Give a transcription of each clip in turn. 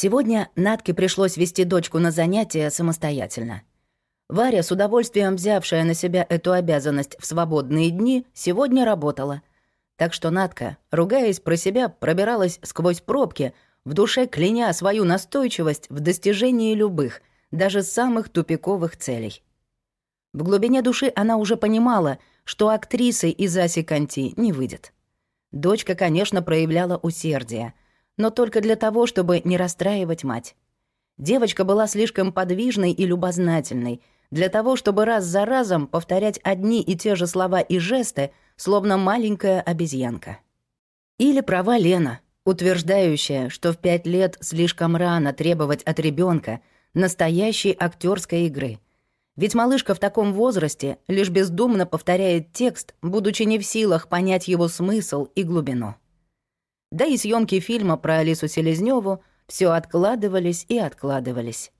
Сегодня Натке пришлось вести дочку на занятия самостоятельно. Варя, с удовольствием взявшая на себя эту обязанность в свободные дни, сегодня работала. Так что Натка, ругаясь про себя, пробиралась сквозь пробки, в душе кляня свою настойчивость в достижении любых, даже самых тупиковых целей. В глубине души она уже понимала, что актрисой из Аси Канти не выйдет. Дочка, конечно, проявляла усердие, но только для того, чтобы не расстраивать мать. Девочка была слишком подвижной и любознательной — для того, чтобы раз за разом повторять одни и те же слова и жесты, словно маленькая обезьянка. Или права Лена, утверждающая, что в пять лет слишком рано требовать от ребенка настоящей актерской игры. Ведь малышка в таком возрасте лишь бездумно повторяет текст, будучи не в силах понять его смысл и глубину. Да и съемки фильма про Алису Селезнёву все откладывались и откладывались.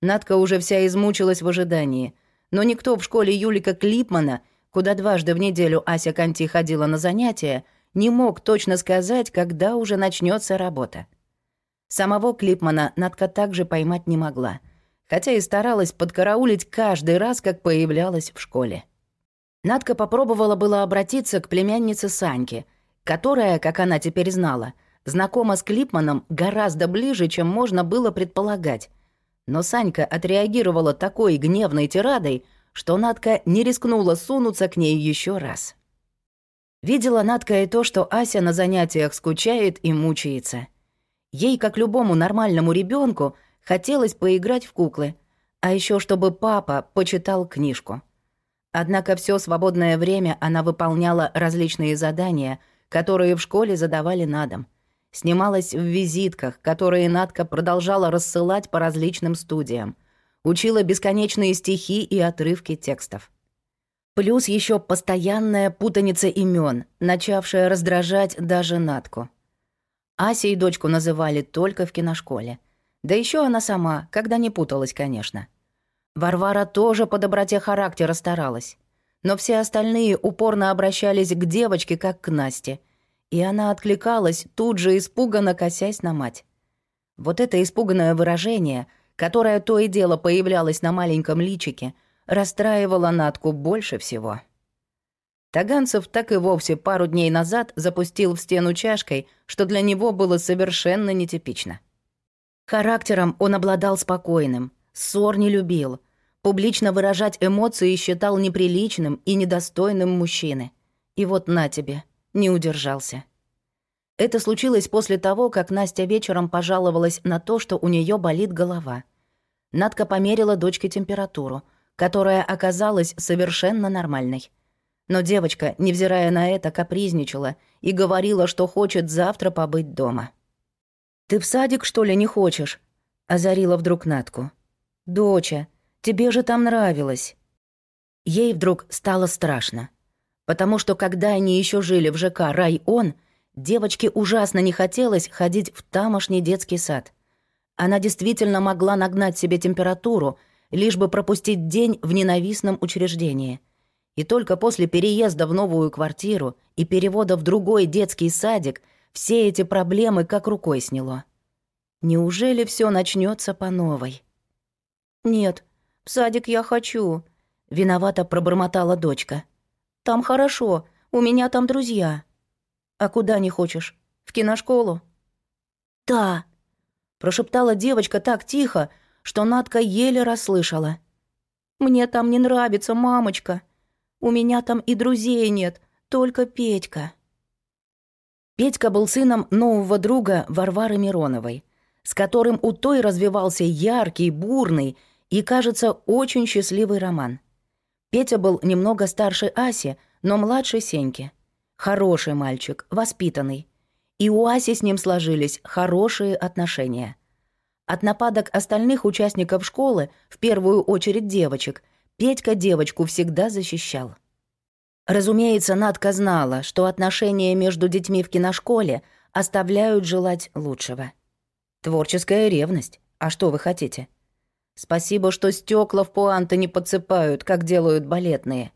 Надка уже вся измучилась в ожидании. Но никто в школе Юлика Клипмана, куда дважды в неделю Ася Канти ходила на занятия, не мог точно сказать, когда уже начнется работа. Самого Клипмана Надка также поймать не могла, хотя и старалась подкараулить каждый раз, как появлялась в школе. Надка попробовала было обратиться к племяннице Саньке, которая, как она теперь знала, знакома с Клипманом гораздо ближе, чем можно было предполагать, но Санька отреагировала такой гневной тирадой, что Надка не рискнула сунуться к ней еще раз. Видела Надка и то, что Ася на занятиях скучает и мучается. Ей, как любому нормальному ребенку, хотелось поиграть в куклы, а еще чтобы папа почитал книжку. Однако все свободное время она выполняла различные задания, которые в школе задавали на дом снималась в визитках, которые Надка продолжала рассылать по различным студиям, учила бесконечные стихи и отрывки текстов. Плюс еще постоянная путаница имен, начавшая раздражать даже Натку. Ася и дочку называли только в киношколе. Да еще она сама, когда не путалась, конечно. Варвара тоже по доброте характера старалась. Но все остальные упорно обращались к девочке, как к Насте — и она откликалась, тут же испуганно косясь на мать. Вот это испуганное выражение, которое то и дело появлялось на маленьком личике, расстраивало Натку больше всего. Таганцев так и вовсе пару дней назад запустил в стену чашкой, что для него было совершенно нетипично. Характером он обладал спокойным, ссор не любил, публично выражать эмоции считал неприличным и недостойным мужчины. И вот на тебе — не удержался. Это случилось после того, как Настя вечером пожаловалась на то, что у нее болит голова. Надка померила дочке температуру, которая оказалась совершенно нормальной. Но девочка, невзирая на это, капризничала и говорила, что хочет завтра побыть дома. «Ты в садик, что ли, не хочешь?» — озарила вдруг Натку. «Доча, тебе же там нравилось». Ей вдруг стало страшно. Потому что когда они еще жили в ЖК «Район», девочке ужасно не хотелось ходить в тамошний детский сад. Она действительно могла нагнать себе температуру, лишь бы пропустить день в ненавистном учреждении. И только после переезда в новую квартиру и перевода в другой детский садик все эти проблемы как рукой сняло. Неужели все начнется по новой? «Нет, в садик я хочу», — виновато пробормотала дочка. Там хорошо, у меня там друзья. А куда не хочешь? В киношколу? Да, прошептала девочка так тихо, что Надка еле расслышала. Мне там не нравится, мамочка. У меня там и друзей нет, только Петька. Петька был сыном нового друга Варвары Мироновой, с которым у той развивался яркий, бурный и, кажется, очень счастливый роман. Петя был немного старше Аси, но младше Сеньки. Хороший мальчик, воспитанный. И у Аси с ним сложились хорошие отношения. От нападок остальных участников школы, в первую очередь девочек, Петька девочку всегда защищал. Разумеется, Надка знала, что отношения между детьми в киношколе оставляют желать лучшего. Творческая ревность. А что вы хотите? Спасибо, что стекла в пуанты не подсыпают, как делают балетные.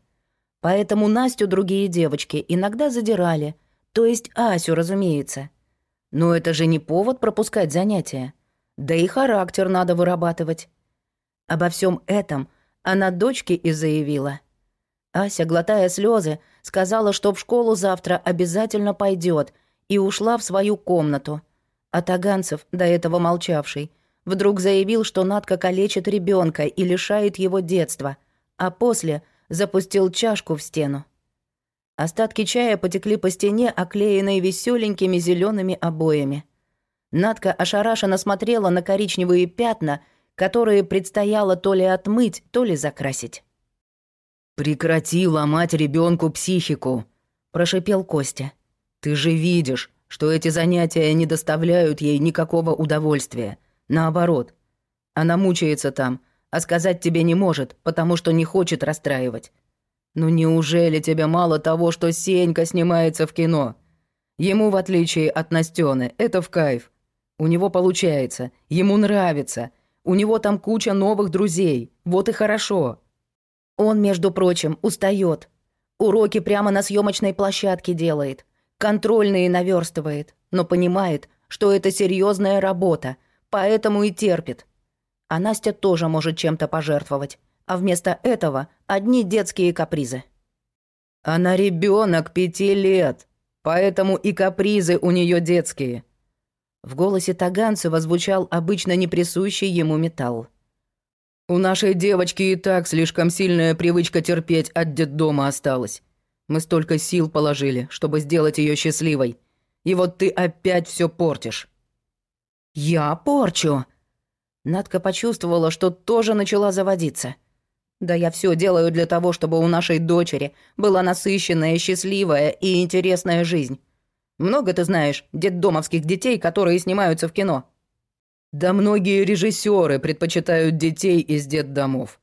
Поэтому Настю другие девочки иногда задирали. То есть Асю, разумеется. Но это же не повод пропускать занятия. Да и характер надо вырабатывать. Обо всем этом она дочке и заявила. Ася, глотая слезы, сказала, что в школу завтра обязательно пойдет, и ушла в свою комнату. А Таганцев, до этого молчавший, вдруг заявил, что Надка калечит ребенка и лишает его детства, а после запустил чашку в стену. Остатки чая потекли по стене, оклеенной веселенькими зелеными обоями. Надка ошарашенно смотрела на коричневые пятна, которые предстояло то ли отмыть, то ли закрасить. «Прекрати ломать ребенку психику», — прошипел Костя. «Ты же видишь, что эти занятия не доставляют ей никакого удовольствия. Наоборот, она мучается там, а сказать тебе не может, потому что не хочет расстраивать. Ну неужели тебе мало того, что Сенька снимается в кино? Ему, в отличие от Настёны, это в кайф. У него получается, ему нравится. У него там куча новых друзей. Вот и хорошо. Он, между прочим, устает. Уроки прямо на съемочной площадке делает. Контрольные наверстывает. Но понимает, что это серьезная работа, поэтому и терпит. А Настя тоже может чем-то пожертвовать а вместо этого одни детские капризы. Она ребенок пяти лет, поэтому и капризы у нее детские. В голосе Таганцева звучал обычно неприсущий ему металл. У нашей девочки и так слишком сильная привычка терпеть от детдома осталась. Мы столько сил положили, чтобы сделать ее счастливой. И вот ты опять все портишь. Я порчу. Надка почувствовала, что тоже начала заводиться. Да я все делаю для того, чтобы у нашей дочери была насыщенная, счастливая и интересная жизнь. Много ты знаешь детдомовских детей, которые снимаются в кино?» «Да многие режиссеры предпочитают детей из детдомов.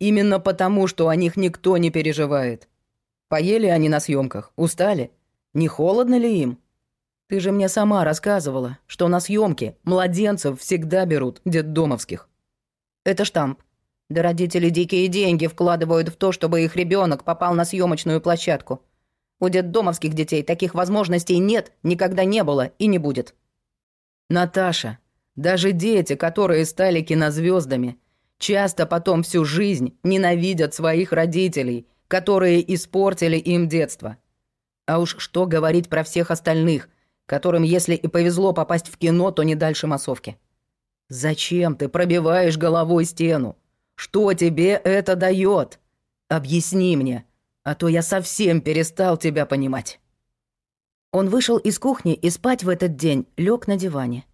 Именно потому, что о них никто не переживает. Поели они на съемках, устали. Не холодно ли им? Ты же мне сама рассказывала, что на съемки младенцев всегда берут детдомовских». «Это штамп. Да родители дикие деньги вкладывают в то, чтобы их ребенок попал на съемочную площадку. У детдомовских детей таких возможностей нет, никогда не было и не будет. Наташа, даже дети, которые стали кинозвездами, часто потом всю жизнь ненавидят своих родителей, которые испортили им детство. А уж что говорить про всех остальных, которым, если и повезло попасть в кино, то не дальше массовки. Зачем ты пробиваешь головой стену? Что тебе это дает? Объясни мне, а то я совсем перестал тебя понимать». Он вышел из кухни и спать в этот день лег на диване.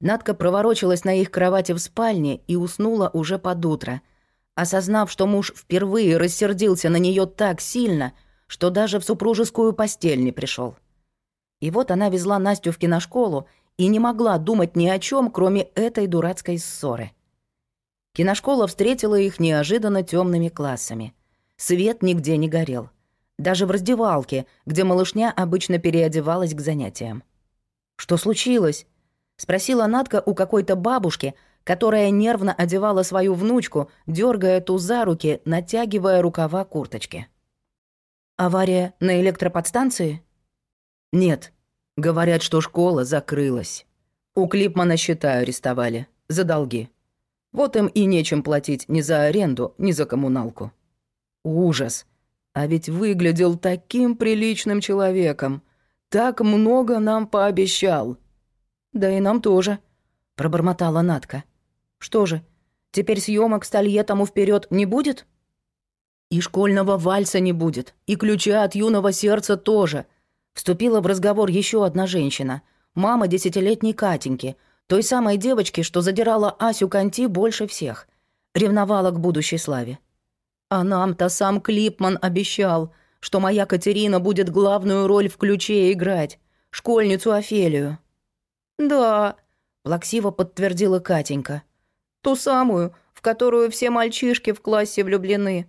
Надка проворочилась на их кровати в спальне и уснула уже под утро, осознав, что муж впервые рассердился на нее так сильно, что даже в супружескую постель не пришел. И вот она везла Настю в киношколу и не могла думать ни о чем, кроме этой дурацкой ссоры. Киношкола встретила их неожиданно темными классами. Свет нигде не горел. Даже в раздевалке, где малышня обычно переодевалась к занятиям. «Что случилось?» — спросила Натка у какой-то бабушки, которая нервно одевала свою внучку, дергая ту за руки, натягивая рукава курточки. «Авария на электроподстанции?» «Нет. Говорят, что школа закрылась. У Клипмана счета арестовали. За долги. Вот им и нечем платить ни за аренду, ни за коммуналку. Ужас. А ведь выглядел таким приличным человеком. Так много нам пообещал. Да и нам тоже, пробормотала Натка. Что же, теперь съемок с Толье тому вперед не будет? И школьного вальса не будет, и ключа от юного сердца тоже. Вступила в разговор еще одна женщина, мама десятилетней Катеньки — той самой девочки, что задирала Асю Канти больше всех. Ревновала к будущей славе. А нам-то сам Клипман обещал, что моя Катерина будет главную роль в ключе играть, школьницу Офелию. «Да», — плаксиво подтвердила Катенька. «Ту самую, в которую все мальчишки в классе влюблены.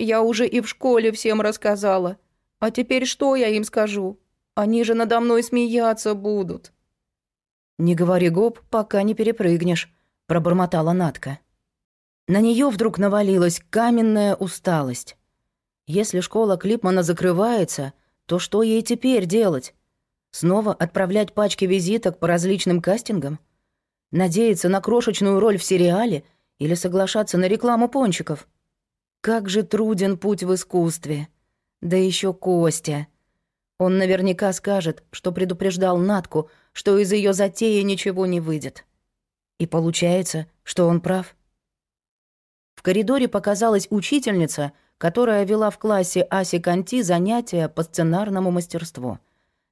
Я уже и в школе всем рассказала. А теперь что я им скажу? Они же надо мной смеяться будут». «Не говори гоп, пока не перепрыгнешь», — пробормотала Натка. На нее вдруг навалилась каменная усталость. Если школа Клипмана закрывается, то что ей теперь делать? Снова отправлять пачки визиток по различным кастингам? Надеяться на крошечную роль в сериале или соглашаться на рекламу пончиков? Как же труден путь в искусстве. Да еще Костя. Он наверняка скажет, что предупреждал Натку, что из ее затеи ничего не выйдет. И получается, что он прав. В коридоре показалась учительница, которая вела в классе Аси Канти занятия по сценарному мастерству.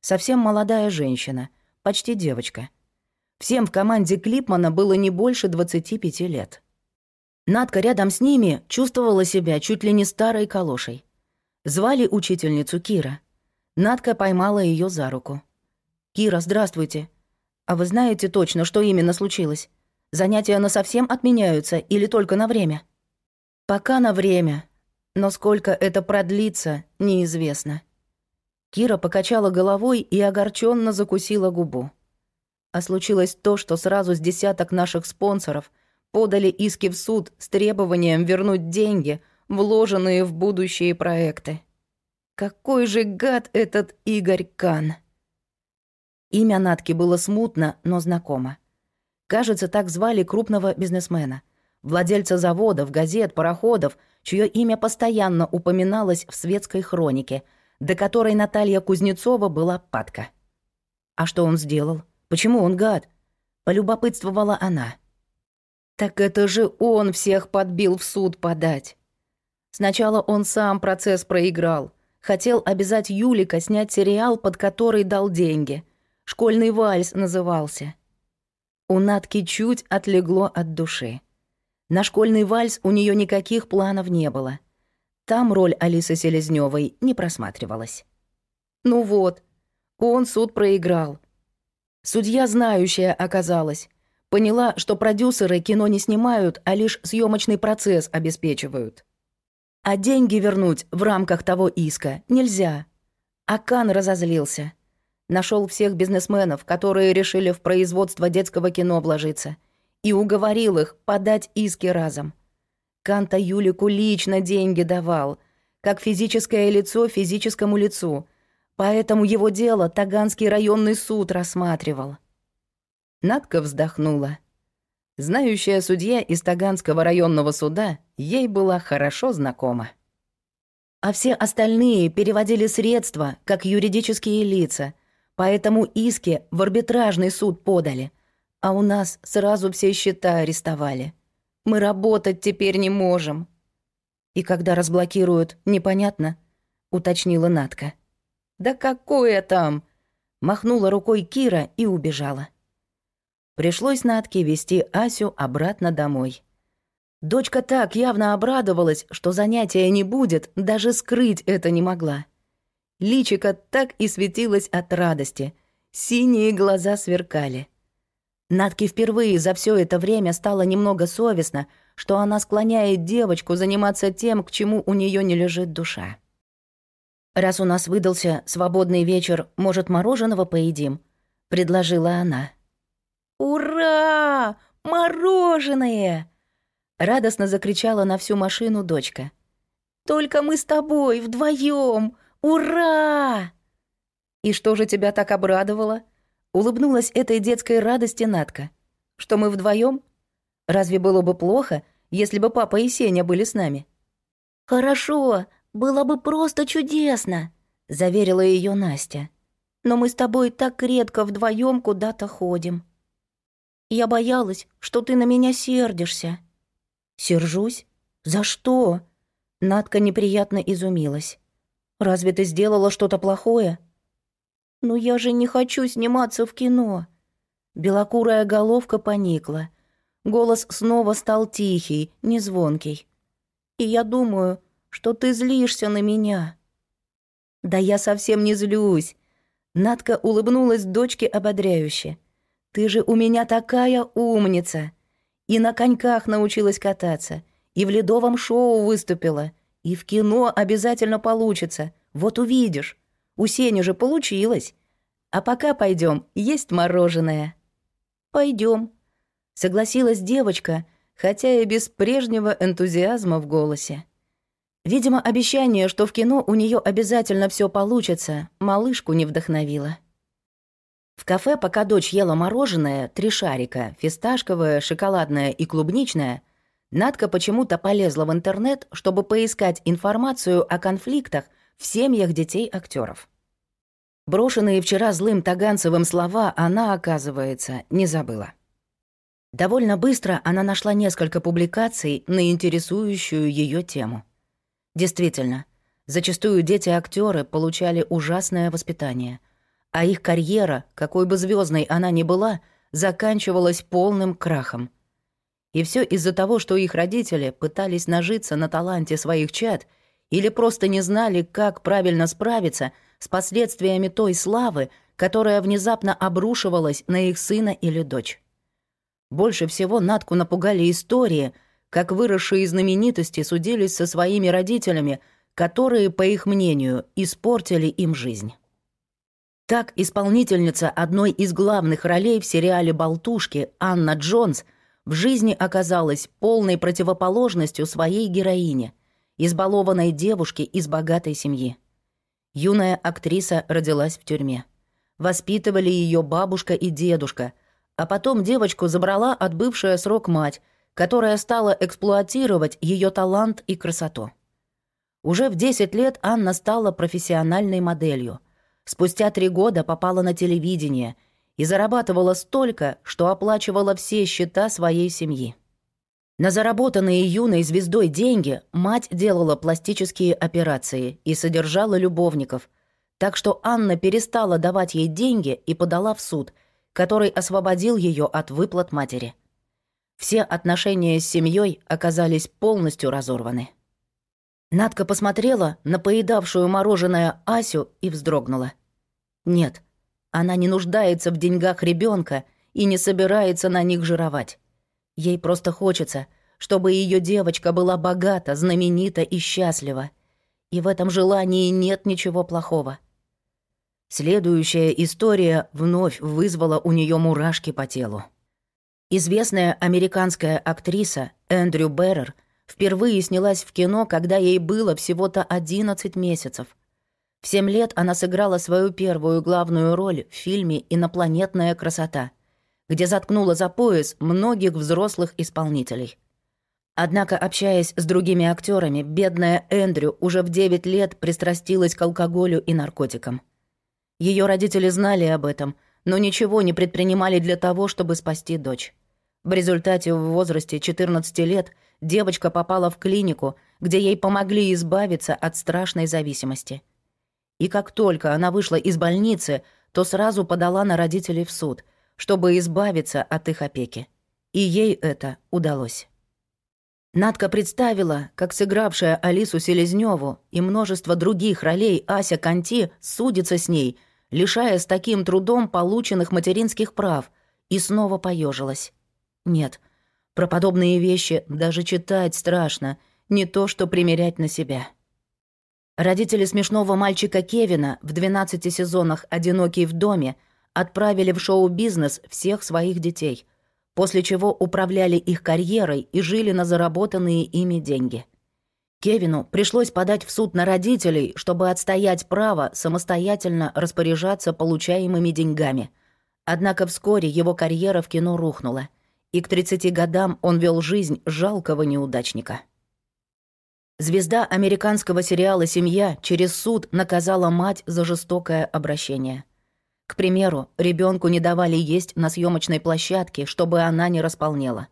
Совсем молодая женщина, почти девочка. Всем в команде Клипмана было не больше 25 лет. Надка рядом с ними чувствовала себя чуть ли не старой калошей. Звали учительницу Кира. Надка поймала ее за руку. «Кира, здравствуйте. А вы знаете точно, что именно случилось? Занятия на совсем отменяются или только на время?» «Пока на время. Но сколько это продлится, неизвестно». Кира покачала головой и огорченно закусила губу. А случилось то, что сразу с десяток наших спонсоров подали иски в суд с требованием вернуть деньги, вложенные в будущие проекты. Какой же гад этот Игорь Кан! Имя Натки было смутно, но знакомо. Кажется, так звали крупного бизнесмена. Владельца заводов, газет, пароходов, чье имя постоянно упоминалось в светской хронике, до которой Наталья Кузнецова была падка. А что он сделал? Почему он гад? Полюбопытствовала она. Так это же он всех подбил в суд подать. Сначала он сам процесс проиграл. Хотел обязать Юлика снять сериал, под который дал деньги — Школьный вальс назывался. У Натки чуть отлегло от души. На школьный вальс у нее никаких планов не было. Там роль Алисы Селезневой не просматривалась. Ну вот, он суд проиграл. Судья знающая оказалась. Поняла, что продюсеры кино не снимают, а лишь съемочный процесс обеспечивают. А деньги вернуть в рамках того иска нельзя. Акан разозлился. Нашел всех бизнесменов, которые решили в производство детского кино вложиться, и уговорил их подать иски разом. Канта Юлику лично деньги давал, как физическое лицо физическому лицу, поэтому его дело Таганский районный суд рассматривал. Надка вздохнула. Знающая судья из Таганского районного суда ей была хорошо знакома. А все остальные переводили средства, как юридические лица — Поэтому иски в арбитражный суд подали. А у нас сразу все счета арестовали. Мы работать теперь не можем. И когда разблокируют, непонятно, уточнила Натка. Да какое там? Махнула рукой Кира и убежала. Пришлось Натке вести Асю обратно домой. Дочка так явно обрадовалась, что занятия не будет, даже скрыть это не могла. Личико так и светилось от радости. Синие глаза сверкали. Натке впервые за все это время стало немного совестно, что она склоняет девочку заниматься тем, к чему у нее не лежит душа. «Раз у нас выдался свободный вечер, может, мороженого поедим?» — предложила она. «Ура! Мороженое!» — радостно закричала на всю машину дочка. «Только мы с тобой вдвоем, «Ура!» «И что же тебя так обрадовало?» Улыбнулась этой детской радости Натка. «Что мы вдвоем? Разве было бы плохо, если бы папа и Сеня были с нами?» «Хорошо, было бы просто чудесно», — заверила ее Настя. «Но мы с тобой так редко вдвоем куда-то ходим. Я боялась, что ты на меня сердишься». «Сержусь? За что?» Натка неприятно изумилась. Разве ты сделала что-то плохое? Ну я же не хочу сниматься в кино. Белокурая головка поникла. Голос снова стал тихий, незвонкий. И я думаю, что ты злишься на меня. Да я совсем не злюсь. Надка улыбнулась дочке ободряюще. Ты же у меня такая умница. И на коньках научилась кататься, и в ледовом шоу выступила — и в кино обязательно получится. Вот увидишь. У Сени же получилось. А пока пойдем есть мороженое. Пойдем, согласилась девочка, хотя и без прежнего энтузиазма в голосе. Видимо, обещание, что в кино у нее обязательно все получится, малышку не вдохновило. В кафе, пока дочь ела мороженое, три шарика, фисташковое, шоколадное и клубничное, Надка почему-то полезла в интернет, чтобы поискать информацию о конфликтах в семьях детей актеров. Брошенные вчера злым Таганцевым слова она, оказывается, не забыла. Довольно быстро она нашла несколько публикаций на интересующую ее тему. Действительно, зачастую дети актеры получали ужасное воспитание — а их карьера, какой бы звездной она ни была, заканчивалась полным крахом. И все из-за того, что их родители пытались нажиться на таланте своих чад или просто не знали, как правильно справиться с последствиями той славы, которая внезапно обрушивалась на их сына или дочь. Больше всего Натку напугали истории, как выросшие знаменитости судились со своими родителями, которые, по их мнению, испортили им жизнь. Так исполнительница одной из главных ролей в сериале «Болтушки» Анна Джонс в жизни оказалась полной противоположностью своей героине, избалованной девушке из богатой семьи. Юная актриса родилась в тюрьме. Воспитывали ее бабушка и дедушка, а потом девочку забрала отбывшая срок мать, которая стала эксплуатировать ее талант и красоту. Уже в 10 лет Анна стала профессиональной моделью — Спустя три года попала на телевидение и зарабатывала столько, что оплачивала все счета своей семьи. На заработанные юной звездой деньги мать делала пластические операции и содержала любовников, так что Анна перестала давать ей деньги и подала в суд, который освободил ее от выплат матери. Все отношения с семьей оказались полностью разорваны. Надка посмотрела на поедавшую мороженое Асю и вздрогнула. Нет, она не нуждается в деньгах ребенка и не собирается на них жировать. Ей просто хочется, чтобы ее девочка была богата, знаменита и счастлива. И в этом желании нет ничего плохого. Следующая история вновь вызвала у нее мурашки по телу. Известная американская актриса Эндрю Беррер Впервые снялась в кино, когда ей было всего-то 11 месяцев. В 7 лет она сыграла свою первую главную роль в фильме «Инопланетная красота», где заткнула за пояс многих взрослых исполнителей. Однако, общаясь с другими актерами, бедная Эндрю уже в 9 лет пристрастилась к алкоголю и наркотикам. Ее родители знали об этом, но ничего не предпринимали для того, чтобы спасти дочь. В результате в возрасте 14 лет девочка попала в клинику, где ей помогли избавиться от страшной зависимости. И как только она вышла из больницы, то сразу подала на родителей в суд, чтобы избавиться от их опеки. И ей это удалось. Надка представила, как сыгравшая Алису Селезнёву и множество других ролей Ася Канти судится с ней, лишая с таким трудом полученных материнских прав, и снова поежилась. Нет, про подобные вещи даже читать страшно, не то что примерять на себя. Родители смешного мальчика Кевина в 12 сезонах «Одинокий в доме» отправили в шоу-бизнес всех своих детей, после чего управляли их карьерой и жили на заработанные ими деньги. Кевину пришлось подать в суд на родителей, чтобы отстоять право самостоятельно распоряжаться получаемыми деньгами. Однако вскоре его карьера в кино рухнула — и к 30 годам он вел жизнь жалкого неудачника. Звезда американского сериала «Семья» через суд наказала мать за жестокое обращение. К примеру, ребенку не давали есть на съемочной площадке, чтобы она не располнела.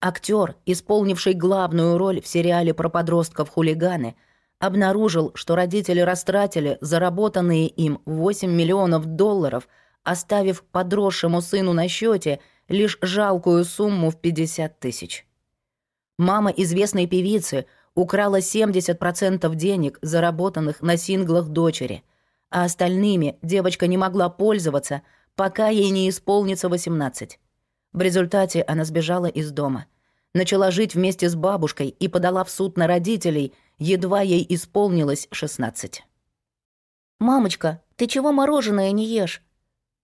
Актер, исполнивший главную роль в сериале про подростков-хулиганы, обнаружил, что родители растратили заработанные им 8 миллионов долларов, оставив подросшему сыну на счете лишь жалкую сумму в 50 тысяч. Мама известной певицы украла 70% денег, заработанных на синглах дочери, а остальными девочка не могла пользоваться, пока ей не исполнится 18. В результате она сбежала из дома. Начала жить вместе с бабушкой и подала в суд на родителей, едва ей исполнилось 16. «Мамочка, ты чего мороженое не ешь?»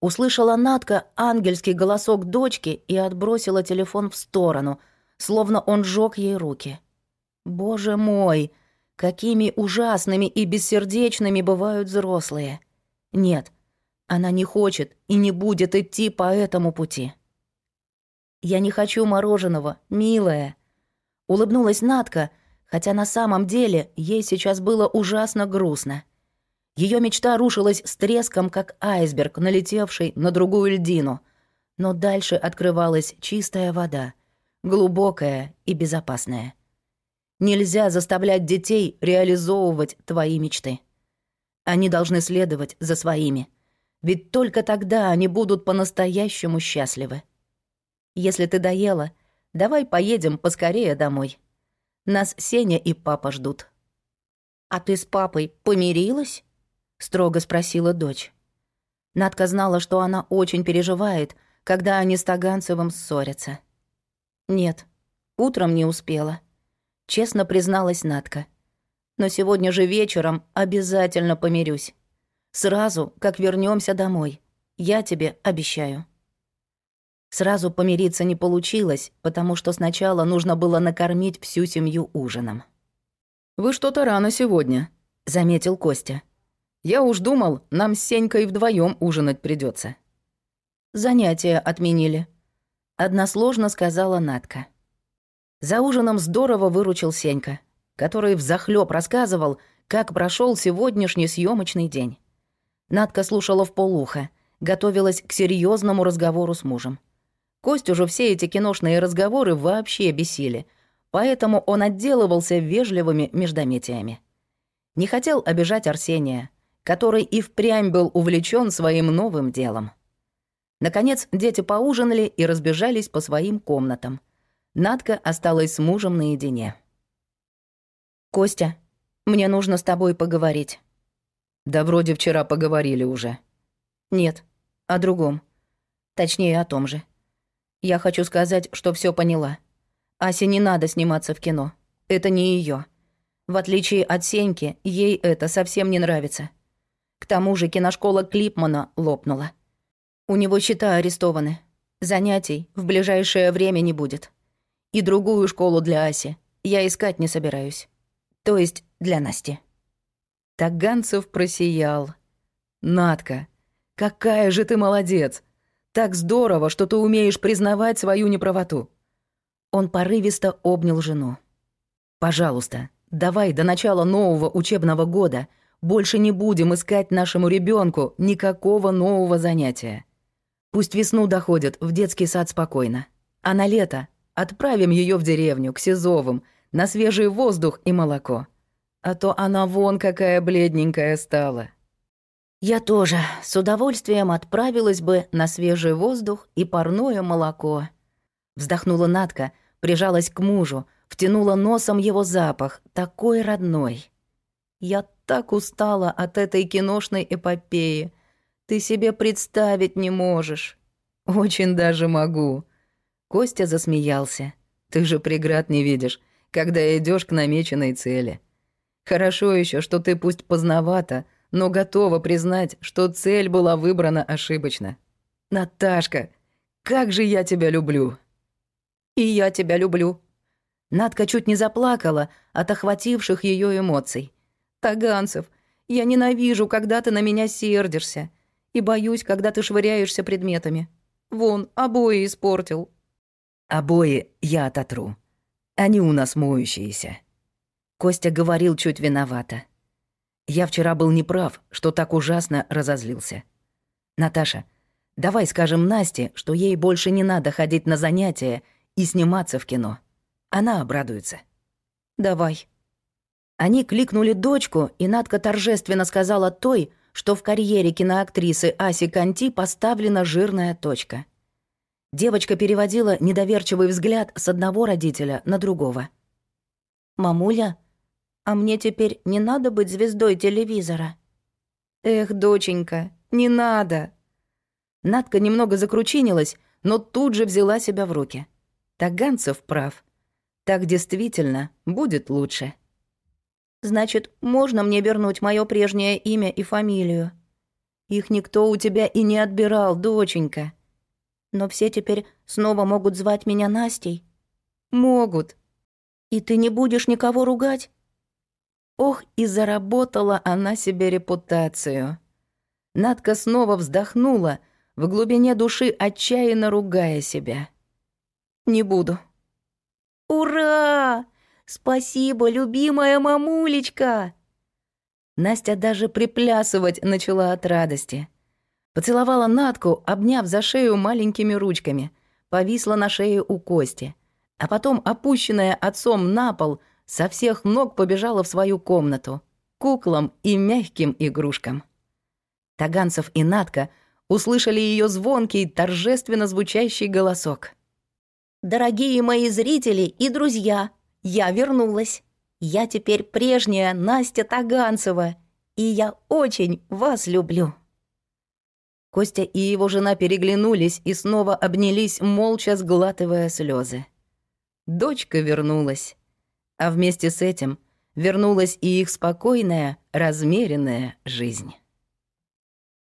Услышала Натка ангельский голосок дочки и отбросила телефон в сторону, словно он жёг ей руки. Боже мой, какими ужасными и бессердечными бывают взрослые. Нет, Она не хочет и не будет идти по этому пути. «Я не хочу мороженого, милая», — улыбнулась Натка, хотя на самом деле ей сейчас было ужасно грустно. Ее мечта рушилась с треском, как айсберг, налетевший на другую льдину. Но дальше открывалась чистая вода, глубокая и безопасная. Нельзя заставлять детей реализовывать твои мечты. Они должны следовать за своими. Ведь только тогда они будут по-настоящему счастливы. Если ты доела, давай поедем поскорее домой. Нас Сеня и папа ждут. «А ты с папой помирилась?» — строго спросила дочь. Надка знала, что она очень переживает, когда они с Таганцевым ссорятся. «Нет, утром не успела», — честно призналась Надка. «Но сегодня же вечером обязательно помирюсь. Сразу, как вернемся домой. Я тебе обещаю». Сразу помириться не получилось, потому что сначала нужно было накормить всю семью ужином. «Вы что-то рано сегодня», — заметил Костя. «Я уж думал, нам с Сенькой вдвоем ужинать придется. «Занятия отменили», — односложно сказала Натка. За ужином здорово выручил Сенька, который взахлёб рассказывал, как прошел сегодняшний съемочный день. Надка слушала в полухо, готовилась к серьезному разговору с мужем. Кость уже все эти киношные разговоры вообще бесили, поэтому он отделывался вежливыми междометиями. Не хотел обижать Арсения, который и впрямь был увлечен своим новым делом. Наконец, дети поужинали и разбежались по своим комнатам. Надка осталась с мужем наедине. «Костя, мне нужно с тобой поговорить». «Да вроде вчера поговорили уже». «Нет, о другом. Точнее, о том же. Я хочу сказать, что все поняла. Асе не надо сниматься в кино. Это не ее. В отличие от Сеньки, ей это совсем не нравится. К тому же киношкола Клипмана лопнула. У него счета арестованы. Занятий в ближайшее время не будет. И другую школу для Аси я искать не собираюсь. То есть для Насти. Таганцев просиял. «Надка, какая же ты молодец! Так здорово, что ты умеешь признавать свою неправоту». Он порывисто обнял жену. «Пожалуйста, давай до начала нового учебного года больше не будем искать нашему ребенку никакого нового занятия. Пусть весну доходит в детский сад спокойно. А на лето отправим ее в деревню, к Сизовым, на свежий воздух и молоко. А то она вон какая бледненькая стала. Я тоже с удовольствием отправилась бы на свежий воздух и парное молоко. Вздохнула Натка, прижалась к мужу, втянула носом его запах, такой родной. Я так устала от этой киношной эпопеи. Ты себе представить не можешь. Очень даже могу. Костя засмеялся. Ты же преград не видишь, когда идешь к намеченной цели. Хорошо еще, что ты пусть поздновато, но готова признать, что цель была выбрана ошибочно. Наташка, как же я тебя люблю. И я тебя люблю. Надка чуть не заплакала от охвативших ее эмоций. Таганцев, я ненавижу, когда ты на меня сердишься. И боюсь, когда ты швыряешься предметами. Вон, обои испортил. Обои я ототру. Они у нас моющиеся. Костя говорил чуть виновато. Я вчера был неправ, что так ужасно разозлился. Наташа, давай скажем Насте, что ей больше не надо ходить на занятия и сниматься в кино. Она обрадуется. Давай. Они кликнули дочку, и Надка торжественно сказала той, что в карьере киноактрисы Аси Канти поставлена жирная точка. Девочка переводила недоверчивый взгляд с одного родителя на другого. «Мамуля, а мне теперь не надо быть звездой телевизора. Эх, доченька, не надо. Надка немного закручинилась, но тут же взяла себя в руки. Таганцев прав. Так действительно будет лучше. Значит, можно мне вернуть мое прежнее имя и фамилию? Их никто у тебя и не отбирал, доченька. Но все теперь снова могут звать меня Настей? Могут. И ты не будешь никого ругать? Ох, и заработала она себе репутацию. Надка снова вздохнула, в глубине души отчаянно ругая себя. «Не буду». «Ура! Спасибо, любимая мамулечка!» Настя даже приплясывать начала от радости. Поцеловала Натку, обняв за шею маленькими ручками, повисла на шее у Кости, а потом, опущенная отцом на пол, со всех ног побежала в свою комнату, куклам и мягким игрушкам. Таганцев и Натка услышали ее звонкий, торжественно звучащий голосок. «Дорогие мои зрители и друзья, я вернулась. Я теперь прежняя Настя Таганцева, и я очень вас люблю». Костя и его жена переглянулись и снова обнялись, молча сглатывая слезы. Дочка вернулась. А вместе с этим вернулась и их спокойная, размеренная жизнь.